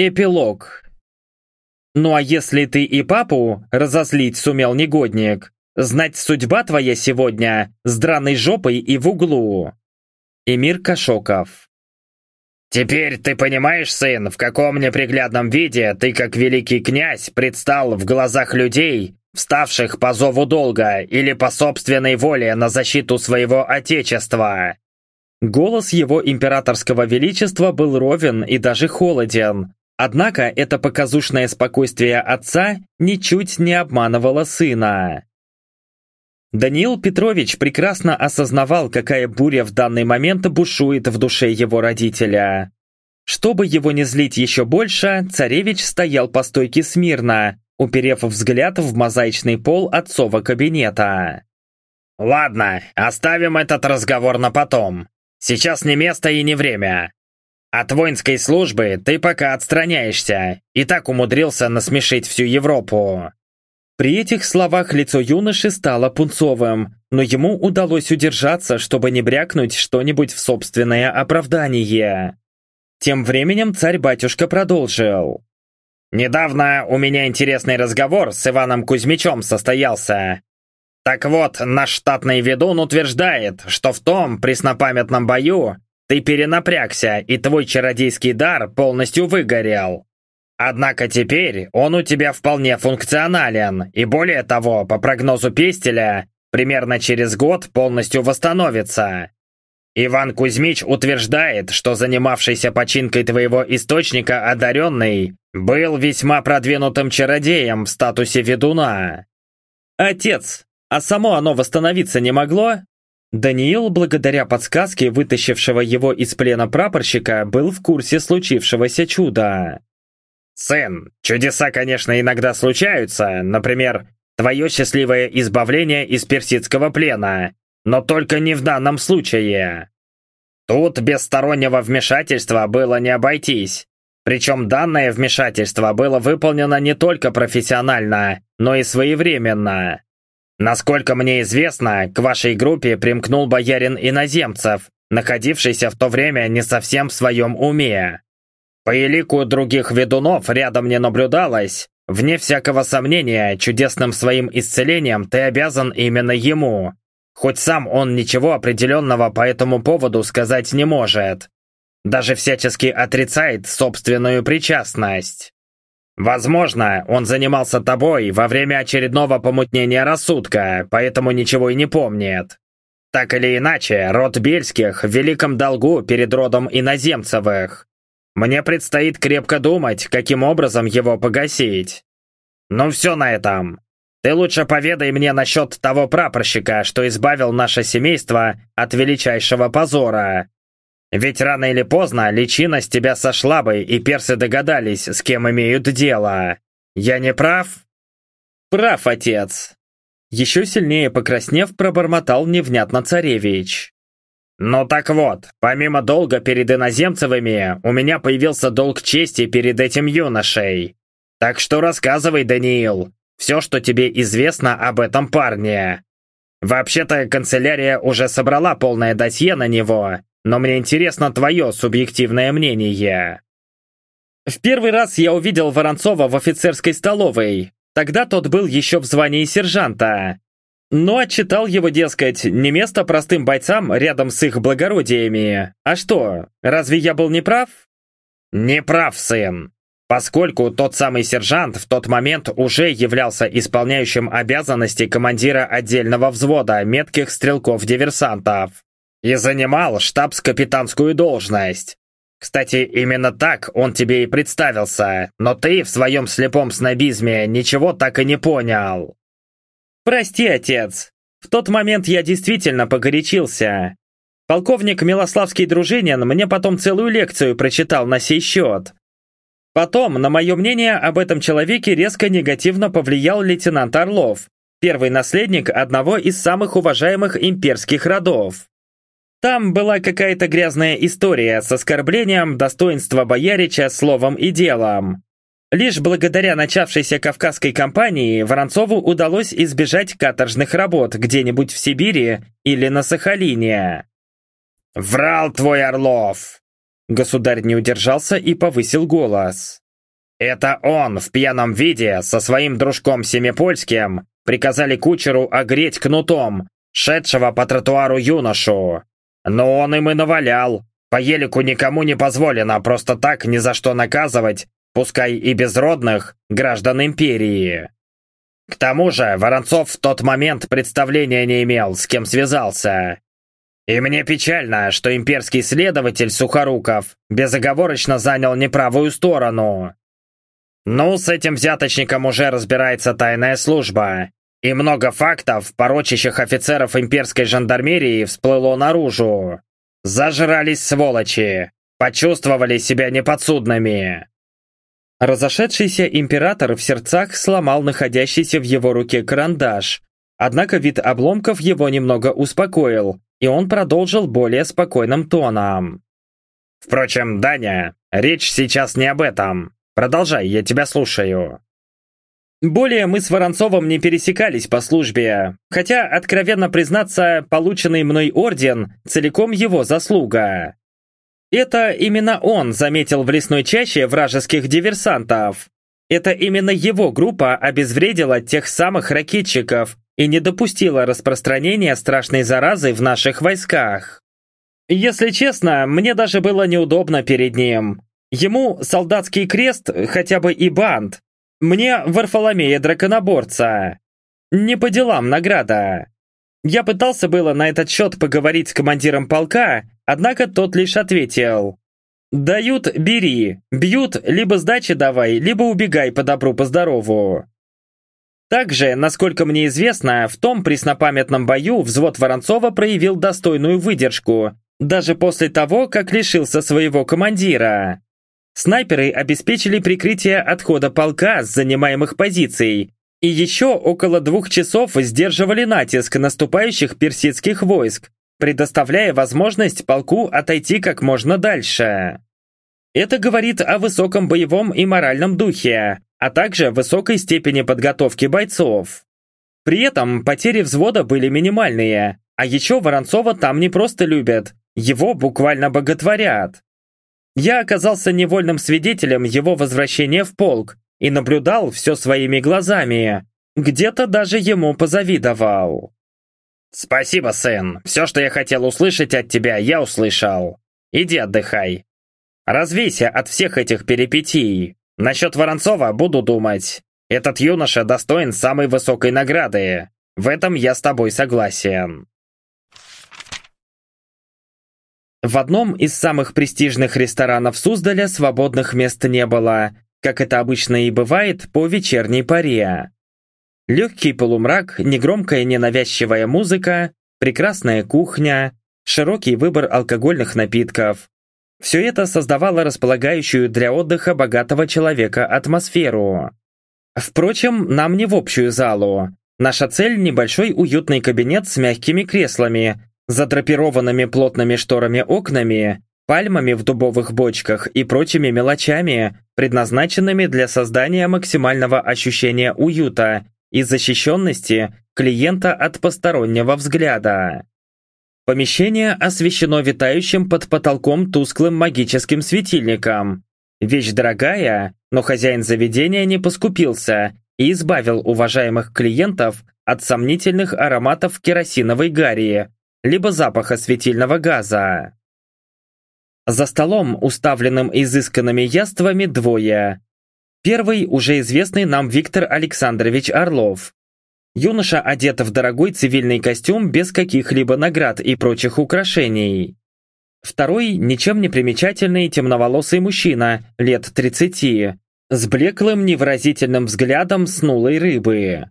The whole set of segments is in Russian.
Эпилог. Ну а если ты и папу разозлить сумел негодник, знать судьба твоя сегодня с драной жопой и в углу. Эмир Кашоков. «Теперь ты понимаешь, сын, в каком неприглядном виде ты, как великий князь, предстал в глазах людей, вставших по зову долга или по собственной воле на защиту своего отечества?» Голос его императорского величества был ровен и даже холоден, Однако это показушное спокойствие отца ничуть не обманывало сына. Даниил Петрович прекрасно осознавал, какая буря в данный момент бушует в душе его родителя. Чтобы его не злить еще больше, царевич стоял по стойке смирно, уперев взгляд в мозаичный пол отцова кабинета. «Ладно, оставим этот разговор на потом. Сейчас не место и не время. От воинской службы ты пока отстраняешься, и так умудрился насмешить всю Европу». При этих словах лицо юноши стало пунцовым, но ему удалось удержаться, чтобы не брякнуть что-нибудь в собственное оправдание. Тем временем царь-батюшка продолжил. «Недавно у меня интересный разговор с Иваном Кузьмичем состоялся. Так вот, наш штатный ведун утверждает, что в том преснопамятном бою ты перенапрягся, и твой чародейский дар полностью выгорел. Однако теперь он у тебя вполне функционален, и более того, по прогнозу Пестеля, примерно через год полностью восстановится. Иван Кузьмич утверждает, что занимавшийся починкой твоего источника одаренный был весьма продвинутым чародеем в статусе ведуна. Отец, а само оно восстановиться не могло? Даниил, благодаря подсказке вытащившего его из плена прапорщика, был в курсе случившегося чуда. «Сын, чудеса, конечно, иногда случаются, например, твое счастливое избавление из персидского плена, но только не в данном случае. Тут без стороннего вмешательства было не обойтись, причем данное вмешательство было выполнено не только профессионально, но и своевременно. Насколько мне известно, к вашей группе примкнул боярин иноземцев, находившийся в то время не совсем в своем уме. По элику других ведунов рядом не наблюдалось. Вне всякого сомнения, чудесным своим исцелением ты обязан именно ему. Хоть сам он ничего определенного по этому поводу сказать не может. Даже всячески отрицает собственную причастность. Возможно, он занимался тобой во время очередного помутнения рассудка, поэтому ничего и не помнит. Так или иначе, род Бельских в великом долгу перед родом иноземцевых. Мне предстоит крепко думать, каким образом его погасить. Ну все на этом. Ты лучше поведай мне насчет того прапорщика, что избавил наше семейство от величайшего позора. Ведь рано или поздно личина с тебя сошла бы, и персы догадались, с кем имеют дело. Я не прав? Прав, отец. Еще сильнее покраснев, пробормотал невнятно царевич. «Ну так вот, помимо долга перед иноземцевыми, у меня появился долг чести перед этим юношей. Так что рассказывай, Даниил, все, что тебе известно об этом парне. Вообще-то канцелярия уже собрала полное досье на него, но мне интересно твое субъективное мнение. В первый раз я увидел Воронцова в офицерской столовой. Тогда тот был еще в звании сержанта. Но отчитал его, дескать, не место простым бойцам рядом с их благородиями. А что, разве я был неправ? Не прав, сын. Поскольку тот самый сержант в тот момент уже являлся исполняющим обязанности командира отдельного взвода метких стрелков-диверсантов и занимал штабс-капитанскую должность. Кстати, именно так он тебе и представился, но ты в своем слепом снобизме ничего так и не понял. Прости, отец. В тот момент я действительно погорячился. Полковник Милославский Дружинин мне потом целую лекцию прочитал на сей счет. Потом, на мое мнение, об этом человеке резко негативно повлиял лейтенант Орлов, первый наследник одного из самых уважаемых имперских родов. Там была какая-то грязная история с оскорблением достоинства боярича словом и делом. Лишь благодаря начавшейся кавказской кампании Воронцову удалось избежать каторжных работ где-нибудь в Сибири или на Сахалине. «Врал твой Орлов!» Государь не удержался и повысил голос. Это он в пьяном виде со своим дружком Семипольским приказали кучеру огреть кнутом, шедшего по тротуару юношу. Но он им и навалял. По елику никому не позволено просто так ни за что наказывать, пускай и безродных, граждан империи. К тому же Воронцов в тот момент представления не имел, с кем связался. И мне печально, что имперский следователь Сухоруков безоговорочно занял неправую сторону. Ну, с этим взяточником уже разбирается тайная служба. И много фактов, порочащих офицеров имперской жандармерии, всплыло наружу. Зажрались сволочи, почувствовали себя неподсудными. Разошедшийся император в сердцах сломал находящийся в его руке карандаш. Однако вид обломков его немного успокоил, и он продолжил более спокойным тоном. «Впрочем, Даня, речь сейчас не об этом. Продолжай, я тебя слушаю». Более мы с Воронцовым не пересекались по службе, хотя, откровенно признаться, полученный мной орден целиком его заслуга. Это именно он заметил в лесной чаще вражеских диверсантов. Это именно его группа обезвредила тех самых ракетчиков и не допустила распространения страшной заразы в наших войсках. Если честно, мне даже было неудобно перед ним. Ему солдатский крест, хотя бы и бант. Мне Варфоломея Драконоборца. Не по делам награда. Я пытался было на этот счет поговорить с командиром полка, однако тот лишь ответил. «Дают – бери, бьют – либо сдачи давай, либо убегай по добру, по здорову». Также, насколько мне известно, в том преснопамятном бою взвод Воронцова проявил достойную выдержку, даже после того, как лишился своего командира. Снайперы обеспечили прикрытие отхода полка с занимаемых позиций, и еще около двух часов сдерживали натиск наступающих персидских войск, предоставляя возможность полку отойти как можно дальше. Это говорит о высоком боевом и моральном духе, а также высокой степени подготовки бойцов. При этом потери взвода были минимальные, а еще Воронцова там не просто любят, его буквально боготворят. Я оказался невольным свидетелем его возвращения в полк, и наблюдал все своими глазами. Где-то даже ему позавидовал. «Спасибо, сын. Все, что я хотел услышать от тебя, я услышал. Иди отдыхай. Развейся от всех этих перипетий. Насчет Воронцова буду думать. Этот юноша достоин самой высокой награды. В этом я с тобой согласен». В одном из самых престижных ресторанов Суздаля свободных мест не было, как это обычно и бывает по вечерней паре. Легкий полумрак, негромкая ненавязчивая музыка, прекрасная кухня, широкий выбор алкогольных напитков. Все это создавало располагающую для отдыха богатого человека атмосферу. Впрочем, нам не в общую залу. Наша цель – небольшой уютный кабинет с мягкими креслами, задрапированными плотными шторами окнами пальмами в дубовых бочках и прочими мелочами, предназначенными для создания максимального ощущения уюта и защищенности клиента от постороннего взгляда. Помещение освещено витающим под потолком тусклым магическим светильником. Вещь дорогая, но хозяин заведения не поскупился и избавил уважаемых клиентов от сомнительных ароматов керосиновой гари, либо запаха светильного газа. За столом, уставленным изысканными яствами, двое. Первый уже известный нам Виктор Александрович Орлов. Юноша одет в дорогой цивильный костюм без каких-либо наград и прочих украшений. Второй – ничем не примечательный темноволосый мужчина, лет 30, с блеклым невыразительным взглядом снулой рыбы.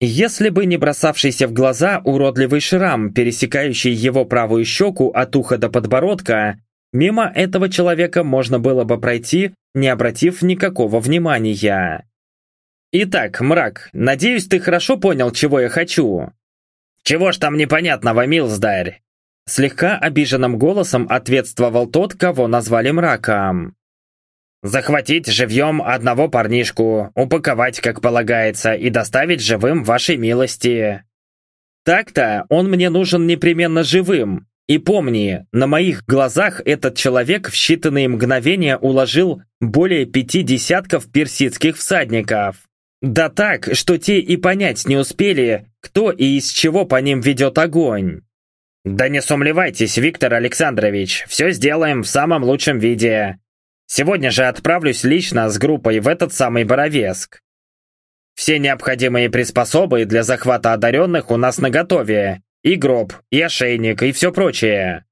Если бы не бросавшийся в глаза уродливый шрам, пересекающий его правую щеку от уха до подбородка, Мимо этого человека можно было бы пройти, не обратив никакого внимания. Итак, мрак, надеюсь, ты хорошо понял, чего я хочу. Чего ж там непонятного, милздарь? Слегка обиженным голосом ответствовал тот, кого назвали мраком. Захватить живьем одного парнишку, упаковать, как полагается, и доставить живым вашей милости. Так-то он мне нужен непременно живым, И помни, на моих глазах этот человек в считанные мгновения уложил более пяти десятков персидских всадников. Да так, что те и понять не успели, кто и из чего по ним ведет огонь. Да не сумлевайтесь, Виктор Александрович, все сделаем в самом лучшем виде. Сегодня же отправлюсь лично с группой в этот самый Боровеск. Все необходимые приспособы для захвата одаренных у нас наготове. И гроб, и ошейник, и все прочее.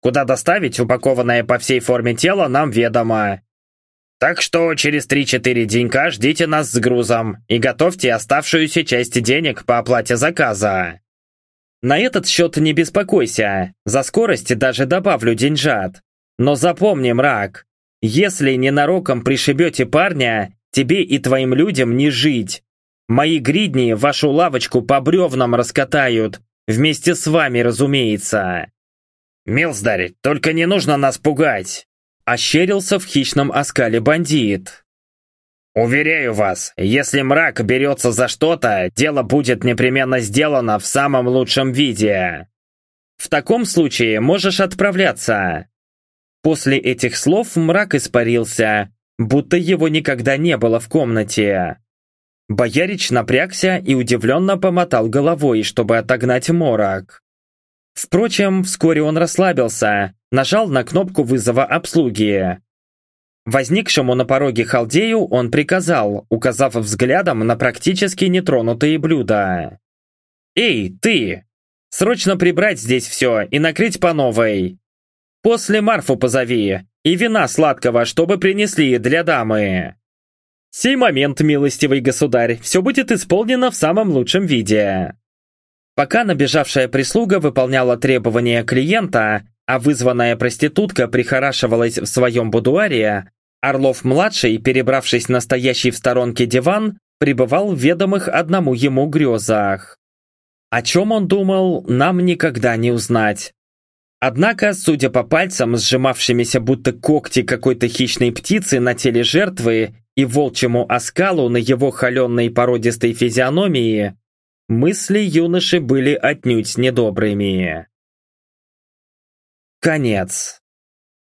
Куда доставить упакованное по всей форме тело, нам ведомо. Так что через 3-4 денька ждите нас с грузом и готовьте оставшуюся часть денег по оплате заказа. На этот счет не беспокойся, за скорость даже добавлю деньжат. Но запомни, мрак, если ненароком пришибете парня, тебе и твоим людям не жить. Мои гридни вашу лавочку по бревнам раскатают, вместе с вами, разумеется. Милздарь, только не нужно нас пугать. Ощерился в хищном оскале бандит. Уверяю вас, если мрак берется за что-то, дело будет непременно сделано в самом лучшем виде. В таком случае можешь отправляться. После этих слов мрак испарился, будто его никогда не было в комнате. Боярич напрягся и удивленно помотал головой, чтобы отогнать морок. Впрочем, вскоре он расслабился, нажал на кнопку вызова обслуги. Возникшему на пороге халдею он приказал, указав взглядом на практически нетронутые блюда. «Эй, ты! Срочно прибрать здесь все и накрыть по новой. После Марфу позови и вина сладкого, чтобы принесли для дамы». «Сей момент, милостивый государь, все будет исполнено в самом лучшем виде». Пока набежавшая прислуга выполняла требования клиента, а вызванная проститутка прихорашивалась в своем будуаре, Орлов-младший, перебравшись на стоящий в сторонке диван, пребывал в ведомых одному ему грезах. О чем он думал, нам никогда не узнать. Однако, судя по пальцам, сжимавшимися будто когти какой-то хищной птицы на теле жертвы и волчьему оскалу на его холеной породистой физиономии, мысли юноши были отнюдь недобрыми. Конец.